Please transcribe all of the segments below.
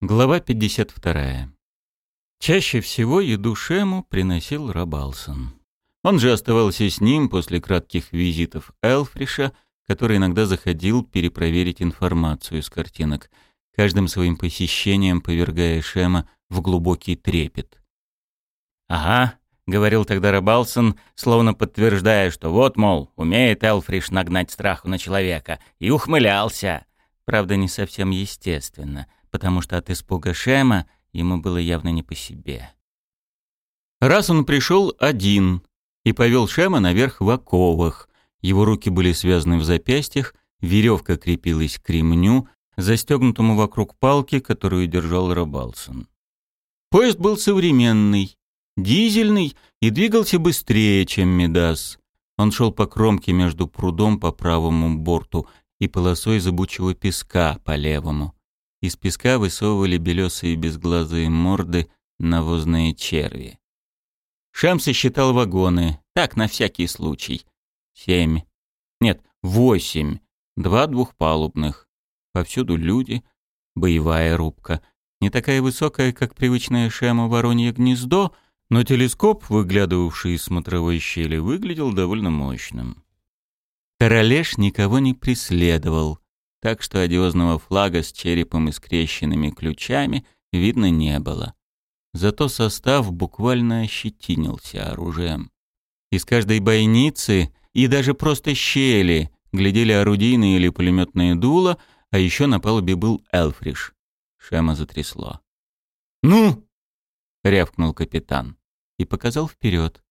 Глава 52. Чаще всего еду Шему приносил Рабалсон. Он же оставался с ним после кратких визитов Элфриша, который иногда заходил перепроверить информацию с картинок, каждым своим посещением повергая Шема в глубокий трепет. «Ага», — говорил тогда Рабалсон, словно подтверждая, что вот, мол, умеет Элфриш нагнать страху на человека, и ухмылялся. Правда, не совсем естественно — потому что от испуга Шема ему было явно не по себе. Раз он пришел один и повел Шема наверх в оковах. Его руки были связаны в запястьях, веревка крепилась к ремню, застегнутому вокруг палки, которую держал Рабалсон. Поезд был современный, дизельный и двигался быстрее, чем Медас. Он шел по кромке между прудом по правому борту и полосой зыбучего песка по левому. Из песка высовывали белесые безглазые морды навозные черви. Шам сосчитал вагоны, так, на всякий случай. Семь. Нет, восемь. Два двухпалубных. Повсюду люди. Боевая рубка. Не такая высокая, как привычное Шему воронье гнездо, но телескоп, выглядывавший из смотровой щели, выглядел довольно мощным. Королеш никого не преследовал так что одиозного флага с черепом и скрещенными ключами видно не было. Зато состав буквально ощетинился оружием. Из каждой бойницы и даже просто щели глядели орудийные или пулеметные дула, а еще на палубе был Элфриш. Шема затрясло. «Ну!» — рявкнул капитан и показал вперед.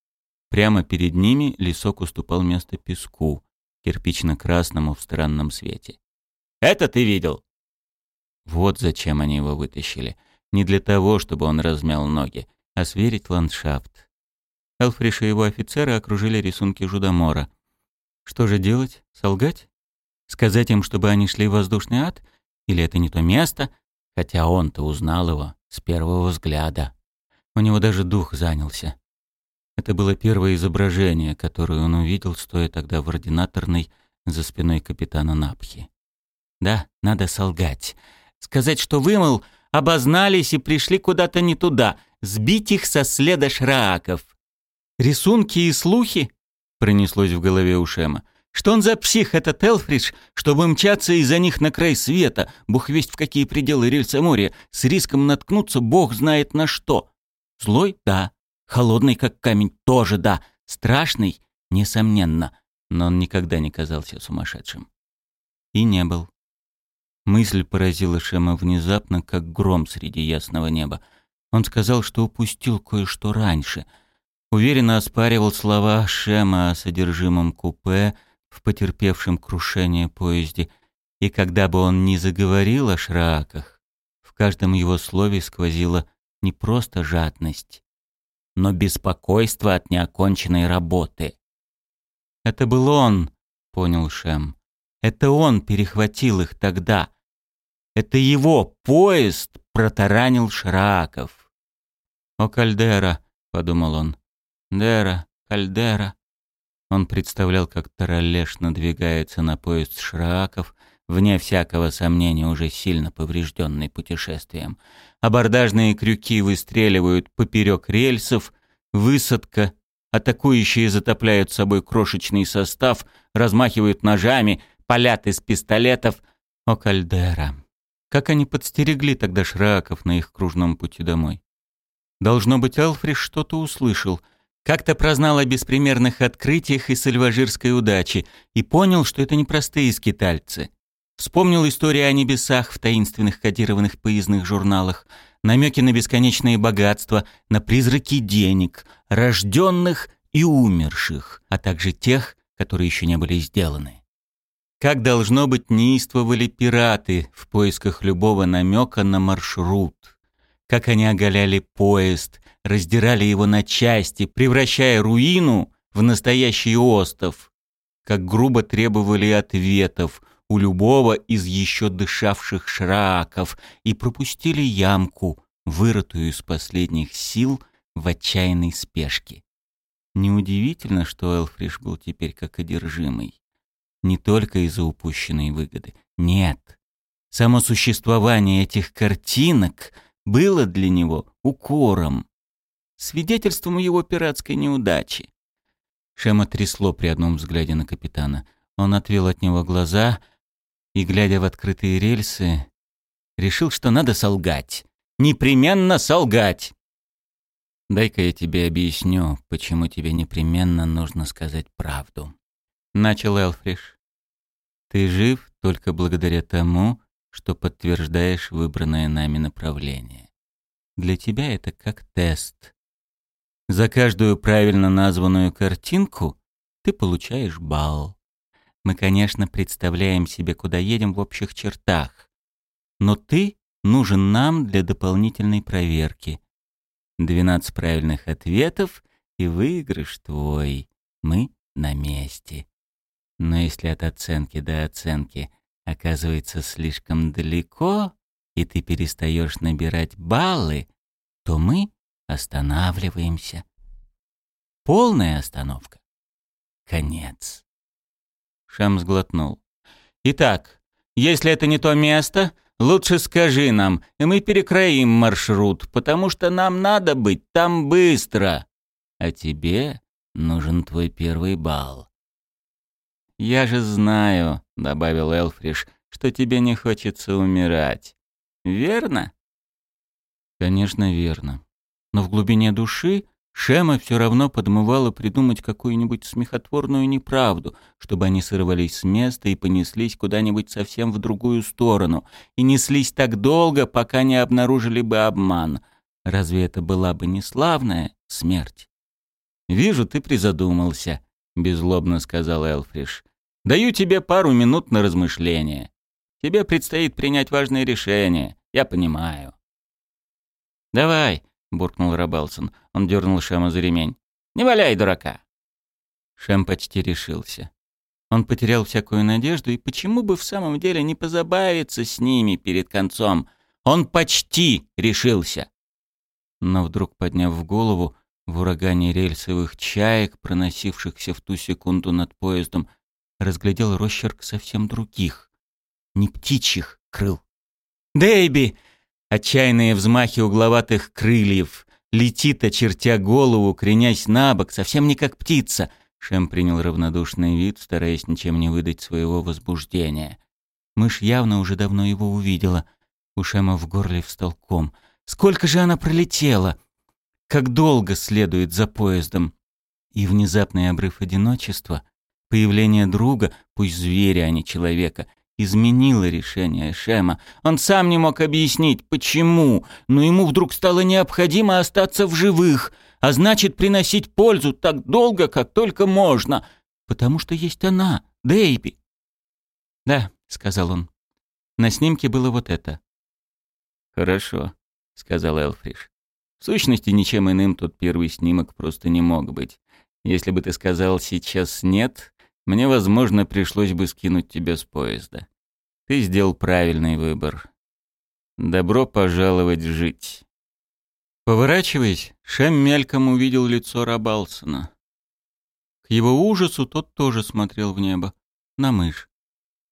Прямо перед ними лесок уступал место песку, кирпично-красному в странном свете. Это ты видел?» Вот зачем они его вытащили. Не для того, чтобы он размял ноги, а сверить ландшафт. Элфриш и его офицеры окружили рисунки Жудомора. Что же делать? Солгать? Сказать им, чтобы они шли в воздушный ад? Или это не то место? Хотя он-то узнал его с первого взгляда. У него даже дух занялся. Это было первое изображение, которое он увидел, стоя тогда в ординаторной за спиной капитана Напхи. Да, надо солгать. Сказать, что вы, мол, обознались и пришли куда-то не туда, сбить их со следа шрааков. Рисунки и слухи? Пронеслось в голове у Шема. Что он за псих этот Элфридж, чтобы мчаться из-за них на край света, бог весть в какие пределы рельса моря, с риском наткнуться бог знает на что. Злой? Да. Холодный, как камень? Тоже да. Страшный? Несомненно. Но он никогда не казался сумасшедшим. И не был. Мысль поразила Шема внезапно, как гром среди ясного неба. Он сказал, что упустил кое-что раньше. Уверенно оспаривал слова Шема о содержимом купе в потерпевшем крушение поезде. И когда бы он ни заговорил о шраках, в каждом его слове сквозила не просто жадность, но беспокойство от неоконченной работы. «Это был он», — понял Шем. «Это он перехватил их тогда» Это его поезд протаранил Шраков. «О, Кальдера!» — подумал он. «Дера, Кальдера!» Он представлял, как Таралеш надвигается на поезд Шраков, вне всякого сомнения уже сильно поврежденный путешествием. Абордажные крюки выстреливают поперек рельсов, высадка, атакующие затопляют собой крошечный состав, размахивают ножами, палят из пистолетов. О, Кальдера! Как они подстерегли тогда Шрааков на их кружном пути домой? Должно быть, Алфриш что-то услышал. Как-то прознал о беспримерных открытиях и сальважирской удаче и понял, что это не простые скитальцы. Вспомнил истории о небесах в таинственных кодированных поездных журналах, намеки на бесконечные богатства, на призраки денег, рожденных и умерших, а также тех, которые еще не были сделаны. Как должно быть неистовали пираты в поисках любого намека на маршрут. Как они оголяли поезд, раздирали его на части, превращая руину в настоящий остов. Как грубо требовали ответов у любого из еще дышавших шраков и пропустили ямку, вырытую из последних сил в отчаянной спешке. Неудивительно, что Элфриш был теперь как одержимый. Не только из-за упущенной выгоды. Нет. Само существование этих картинок было для него укором, свидетельством его пиратской неудачи. Шема трясло при одном взгляде на капитана. Он отвел от него глаза и, глядя в открытые рельсы, решил, что надо солгать. Непременно солгать! Дай-ка я тебе объясню, почему тебе непременно нужно сказать правду. Начал Элфриш. Ты жив только благодаря тому, что подтверждаешь выбранное нами направление. Для тебя это как тест. За каждую правильно названную картинку ты получаешь балл. Мы, конечно, представляем себе, куда едем в общих чертах. Но ты нужен нам для дополнительной проверки. 12 правильных ответов, и выигрыш твой. Мы на месте. Но если от оценки до оценки оказывается слишком далеко, и ты перестаешь набирать баллы, то мы останавливаемся. Полная остановка. Конец. Шам сглотнул. Итак, если это не то место, Лучше скажи нам, и мы перекроим маршрут, потому что нам надо быть там быстро. А тебе нужен твой первый бал. Я же знаю, добавил Элфриш, что тебе не хочется умирать. Верно? Конечно, верно. Но в глубине души Шема все равно подмывала придумать какую-нибудь смехотворную неправду, чтобы они сорвались с места и понеслись куда-нибудь совсем в другую сторону, и неслись так долго, пока не обнаружили бы обман. Разве это была бы не славная смерть? «Вижу, ты призадумался», — беззлобно сказал Элфриш. «Даю тебе пару минут на размышление. Тебе предстоит принять важное решение, я понимаю». «Давай», — буркнул Рабалсон. Он дернул Шема за ремень. «Не валяй, дурака!» Шем почти решился. Он потерял всякую надежду, и почему бы в самом деле не позабавиться с ними перед концом? Он почти решился. Но вдруг, подняв голову, в урагане рельсовых чаек, проносившихся в ту секунду над поездом, разглядел росчерк совсем других, не птичьих крыл. «Дэйби!» Отчаянные взмахи угловатых крыльев. Летит, очертя голову, кренясь на бок, совсем не как птица. Шем принял равнодушный вид, стараясь ничем не выдать своего возбуждения. Мышь явно уже давно его увидела. У Шема в горле встал ком. Сколько же она пролетела? Как долго следует за поездом? И внезапный обрыв одиночества, появление друга, пусть зверя, а не человека, изменило решение Шема. Он сам не мог объяснить, почему, но ему вдруг стало необходимо остаться в живых, а значит приносить пользу так долго, как только можно, потому что есть она, Дэйби. «Да», — сказал он, — «на снимке было вот это». «Хорошо», — сказал Элфриш. «В сущности, ничем иным тот первый снимок просто не мог быть. Если бы ты сказал «сейчас нет», мне, возможно, пришлось бы скинуть тебя с поезда. Ты сделал правильный выбор. Добро пожаловать жить. Поворачиваясь, Шем мельком увидел лицо Рабалсона. К его ужасу тот тоже смотрел в небо, на мышь.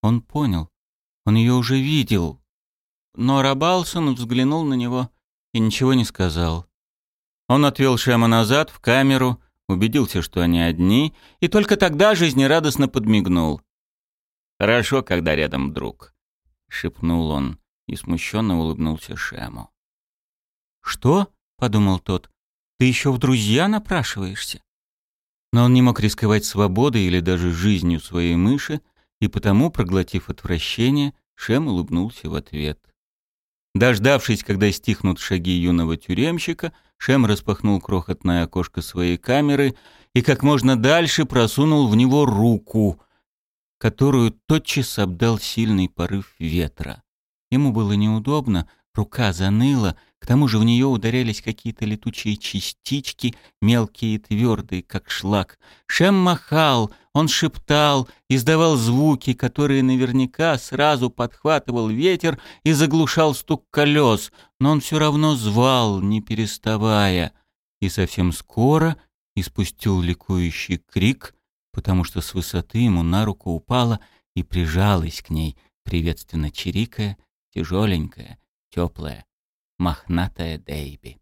Он понял, он ее уже видел. Но Рабалсон взглянул на него и ничего не сказал. Он отвел Шема назад, в камеру, убедился, что они одни, и только тогда жизнерадостно подмигнул. «Хорошо, когда рядом друг», — шепнул он и смущенно улыбнулся Шему. «Что?» — подумал тот. «Ты еще в друзья напрашиваешься?» Но он не мог рисковать свободой или даже жизнью своей мыши, и потому, проглотив отвращение, Шем улыбнулся в ответ. Дождавшись, когда стихнут шаги юного тюремщика, Шем распахнул крохотное окошко своей камеры и как можно дальше просунул в него руку, которую тотчас обдал сильный порыв ветра. Ему было неудобно, рука заныла, к тому же в нее ударялись какие-то летучие частички, мелкие и твердые, как шлак. Шем махал, он шептал, издавал звуки, которые наверняка сразу подхватывал ветер и заглушал стук колес, но он все равно звал, не переставая. И совсем скоро испустил ликующий крик, потому что с высоты ему на руку упала и прижалась к ней, приветственно чирикая, тяжеленькая, теплая, мохнатая Дейби.